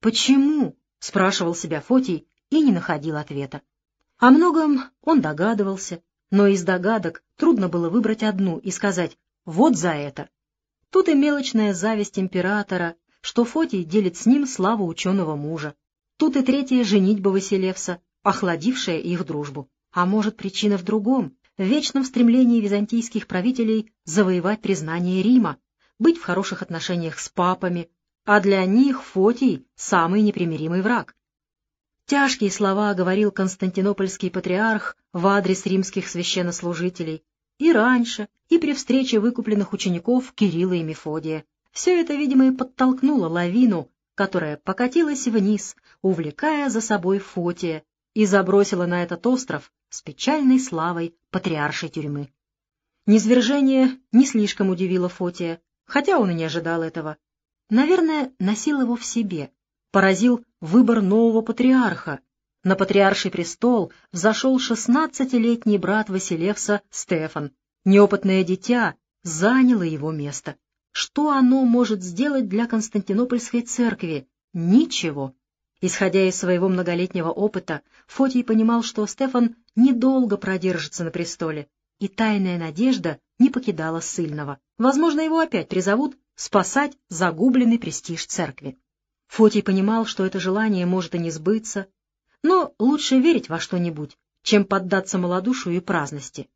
«Почему?» — спрашивал себя Фотий и не находил ответа. О многом он догадывался, но из догадок трудно было выбрать одну и сказать «вот за это». Тут и мелочная зависть императора, что Фотий делит с ним славу ученого мужа. Тут и третья женитьба Василевса, охладившая их дружбу. А может, причина в другом, в вечном стремлении византийских правителей завоевать признание Рима, быть в хороших отношениях с папами, а для них Фотий — самый непримиримый враг. Тяжкие слова говорил константинопольский патриарх в адрес римских священнослужителей и раньше, и при встрече выкупленных учеников Кирилла и Мефодия. Все это, видимо, и подтолкнуло лавину, которая покатилась вниз, увлекая за собой Фотия, и забросила на этот остров с печальной славой патриаршей тюрьмы. Низвержение не слишком удивило Фотия, хотя он и не ожидал этого. Наверное, носил его в себе, поразил выбор нового патриарха. На патриарший престол взошел шестнадцатилетний брат Василевса Стефан. Неопытное дитя заняло его место. Что оно может сделать для Константинопольской церкви? Ничего. Исходя из своего многолетнего опыта, Фотий понимал, что Стефан недолго продержится на престоле, и тайная надежда не покидала ссыльного. Возможно, его опять призовут спасать загубленный престиж церкви. Фотий понимал, что это желание может и не сбыться, но лучше верить во что-нибудь, чем поддаться малодушию и праздности.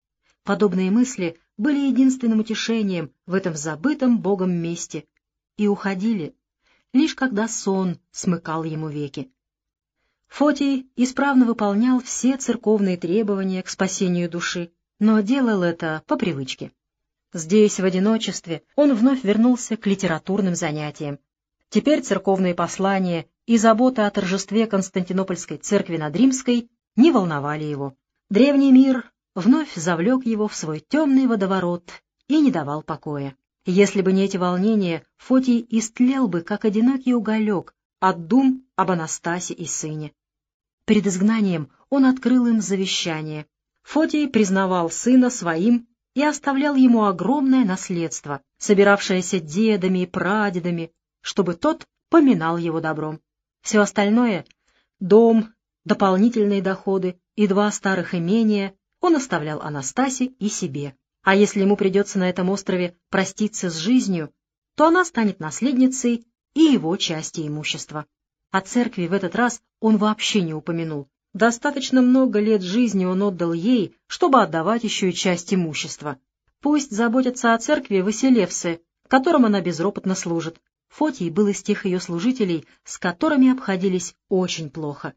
Подобные мысли были единственным утешением в этом забытом Богом месте и уходили, лишь когда сон смыкал ему веки. Фотий исправно выполнял все церковные требования к спасению души, но делал это по привычке. Здесь, в одиночестве, он вновь вернулся к литературным занятиям. Теперь церковные послания и забота о торжестве Константинопольской церкви над Римской не волновали его. Древний мир вновь завлек его в свой темный водоворот и не давал покоя. Если бы не эти волнения, Фотий истлел бы, как одинокий уголек, от дум об Анастасе и сыне. Перед изгнанием он открыл им завещание. Фотий признавал сына своим и оставлял ему огромное наследство, собиравшееся дедами и прадедами, чтобы тот поминал его добром. Все остальное — дом, дополнительные доходы и два старых имения он оставлял Анастасе и себе. А если ему придется на этом острове проститься с жизнью, то она станет наследницей и его части имущества. О церкви в этот раз он вообще не упомянул. Достаточно много лет жизни он отдал ей, чтобы отдавать еще и часть имущества. Пусть заботятся о церкви Василевсы, которым она безропотно служит. Фотий был из тех ее служителей, с которыми обходились очень плохо.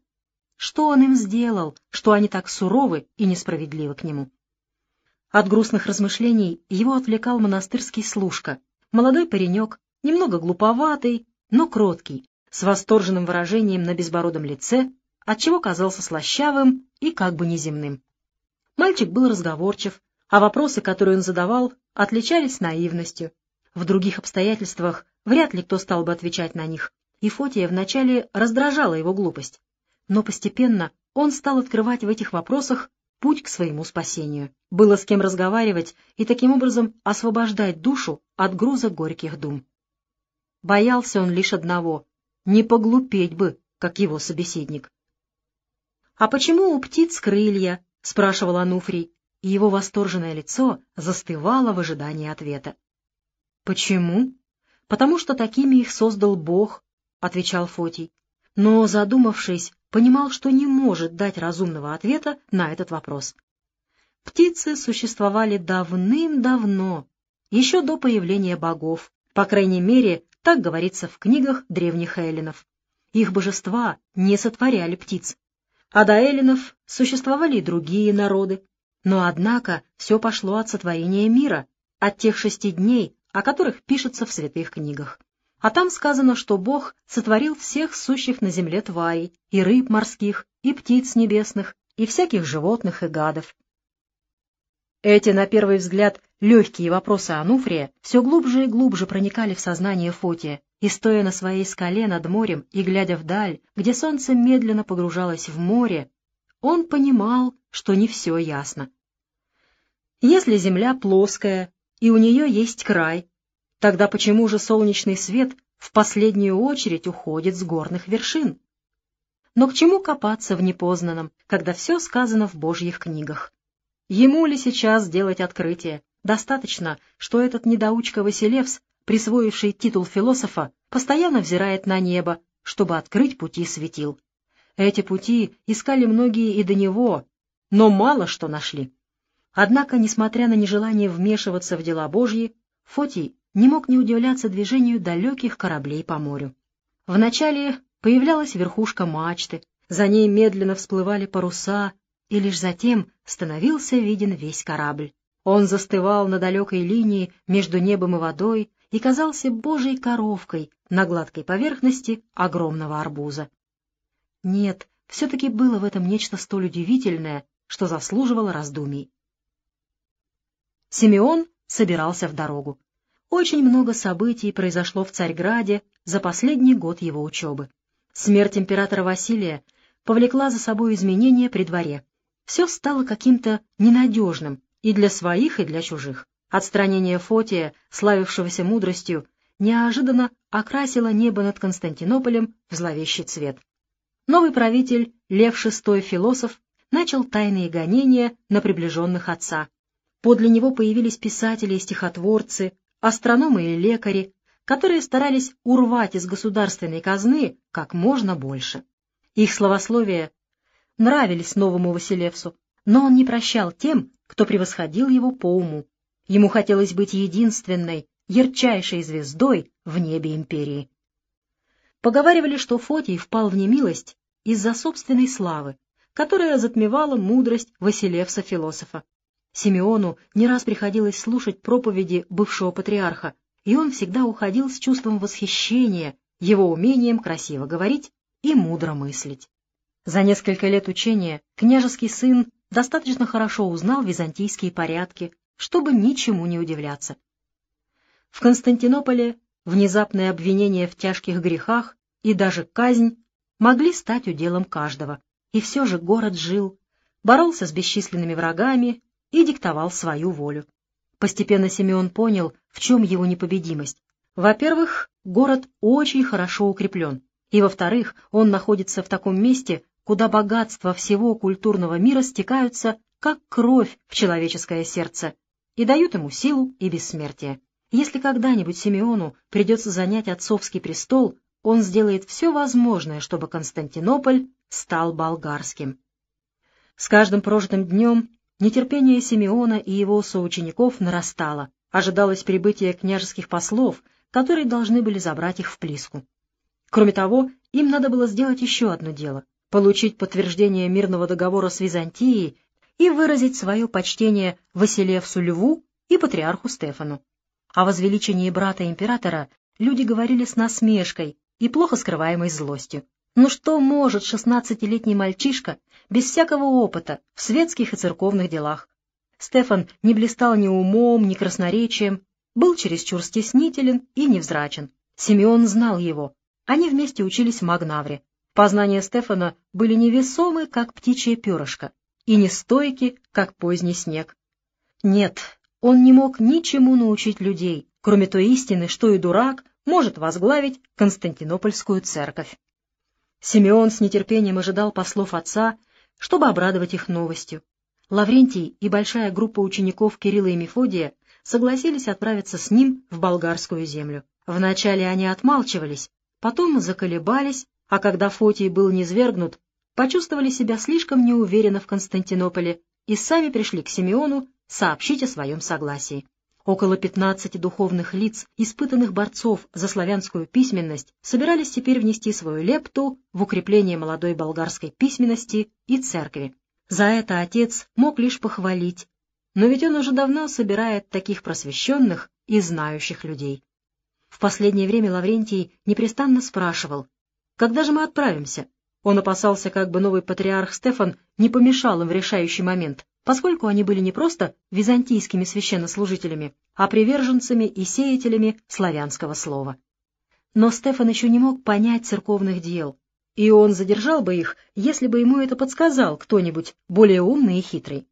Что он им сделал, что они так суровы и несправедливы к нему? От грустных размышлений его отвлекал монастырский служка, молодой паренек, немного глуповатый, но кроткий, с восторженным выражением на безбородом лице, отчего казался слащавым и как бы неземным. Мальчик был разговорчив, а вопросы, которые он задавал, отличались наивностью. В других обстоятельствах вряд ли кто стал бы отвечать на них, и Фотия вначале раздражала его глупость но постепенно он стал открывать в этих вопросах путь к своему спасению. Было с кем разговаривать и таким образом освобождать душу от груза горьких дум. Боялся он лишь одного — не поглупеть бы, как его собеседник. «А почему у птиц крылья?» — спрашивал Ануфрий, и его восторженное лицо застывало в ожидании ответа. «Почему?» «Потому что такими их создал Бог», — отвечал Фотий. Но, задумавшись, понимал, что не может дать разумного ответа на этот вопрос. Птицы существовали давным-давно, еще до появления богов, по крайней мере, так говорится в книгах древних эллинов. Их божества не сотворяли птиц. А до эллинов существовали и другие народы. Но, однако, все пошло от сотворения мира, от тех шести дней, о которых пишется в святых книгах. А там сказано, что Бог сотворил всех сущих на земле тварей, и рыб морских, и птиц небесных, и всяких животных и гадов. Эти, на первый взгляд, легкие вопросы Ануфрия все глубже и глубже проникали в сознание Фотия, и, стоя на своей скале над морем и глядя вдаль, где солнце медленно погружалось в море, он понимал, что не все ясно. Если земля плоская, и у нее есть край, Тогда почему же солнечный свет в последнюю очередь уходит с горных вершин. Но к чему копаться в непознанном, когда все сказано в Божьих книгах? Ему ли сейчас делать открытие? Достаточно, что этот недоучка Василевс, присвоивший титул философа, постоянно взирает на небо, чтобы открыть пути светил. Эти пути искали многие и до него, но мало что нашли. Однако, несмотря на нежелание вмешиваться в дела Божьи, Фотий не мог не удивляться движению далеких кораблей по морю. Вначале появлялась верхушка мачты, за ней медленно всплывали паруса, и лишь затем становился виден весь корабль. Он застывал на далекой линии между небом и водой и казался божьей коровкой на гладкой поверхности огромного арбуза. Нет, все-таки было в этом нечто столь удивительное, что заслуживало раздумий. Симеон собирался в дорогу. Очень много событий произошло в Царьграде за последний год его учебы. Смерть императора Василия повлекла за собой изменения при дворе. Все стало каким-то ненадежным и для своих, и для чужих. Отстранение Фотия, славившегося мудростью, неожиданно окрасило небо над Константинополем в зловещий цвет. Новый правитель, Лев VI философ, начал тайные гонения на приближенных отца. Подле него появились писатели и стихотворцы, астрономы и лекари, которые старались урвать из государственной казны как можно больше. Их словословия нравились новому Василевсу, но он не прощал тем, кто превосходил его по уму. Ему хотелось быть единственной, ярчайшей звездой в небе империи. Поговаривали, что Фотий впал в немилость из-за собственной славы, которая затмевала мудрость Василевса-философа. Симеону не раз приходилось слушать проповеди бывшего патриарха, и он всегда уходил с чувством восхищения его умением красиво говорить и мудро мыслить. За несколько лет учения княжеский сын достаточно хорошо узнал византийские порядки, чтобы ничему не удивляться. В Константинополе внезапное обвинение в тяжких грехах и даже казнь могли стать уделом каждого, и все же город жил, боролся с бесчисленными врагами и диктовал свою волю. Постепенно Симеон понял, в чем его непобедимость. Во-первых, город очень хорошо укреплен, и, во-вторых, он находится в таком месте, куда богатства всего культурного мира стекаются, как кровь в человеческое сердце, и дают ему силу и бессмертие. Если когда-нибудь Симеону придется занять отцовский престол, он сделает все возможное, чтобы Константинополь стал болгарским. С каждым прожитым днем нетерпение Симеона и его соучеников нарастало, ожидалось прибытие княжеских послов, которые должны были забрать их в Плиску. Кроме того, им надо было сделать еще одно дело — получить подтверждение мирного договора с Византией и выразить свое почтение Василевсу Льву и патриарху Стефану. О возвеличении брата императора люди говорили с насмешкой и плохо скрываемой злостью. Ну что может шестнадцатилетний мальчишка без всякого опыта в светских и церковных делах? Стефан не блистал ни умом, ни красноречием, был чересчур стеснителен и невзрачен. Симеон знал его, они вместе учились в Магнавре. Познания Стефана были невесомы, как птичье перышко, и нестойки, как поздний снег. Нет, он не мог ничему научить людей, кроме той истины, что и дурак может возглавить Константинопольскую церковь. Симеон с нетерпением ожидал послов отца, чтобы обрадовать их новостью. Лаврентий и большая группа учеников Кирилла и Мефодия согласились отправиться с ним в болгарскую землю. Вначале они отмалчивались, потом заколебались, а когда Фотий был низвергнут, почувствовали себя слишком неуверенно в Константинополе и сами пришли к Симеону сообщить о своем согласии. Около пятнадцати духовных лиц, испытанных борцов за славянскую письменность, собирались теперь внести свою лепту в укрепление молодой болгарской письменности и церкви. За это отец мог лишь похвалить, но ведь он уже давно собирает таких просвещенных и знающих людей. В последнее время Лаврентий непрестанно спрашивал, «Когда же мы отправимся?» Он опасался, как бы новый патриарх Стефан не помешал им в решающий момент, поскольку они были не просто византийскими священнослужителями, а приверженцами и сеятелями славянского слова. Но Стефан еще не мог понять церковных дел, и он задержал бы их, если бы ему это подсказал кто-нибудь более умный и хитрый.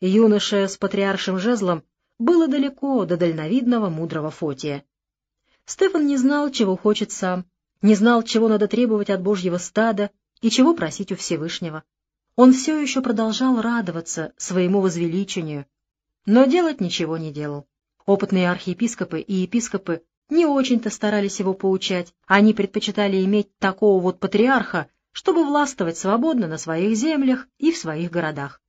Юноша с патриаршим жезлом было далеко до дальновидного мудрого Фотия. Стефан не знал, чего хочет сам, не знал, чего надо требовать от Божьего стада и чего просить у Всевышнего. Он все еще продолжал радоваться своему возвеличению, но делать ничего не делал. Опытные архиепископы и епископы не очень-то старались его поучать, они предпочитали иметь такого вот патриарха, чтобы властвовать свободно на своих землях и в своих городах.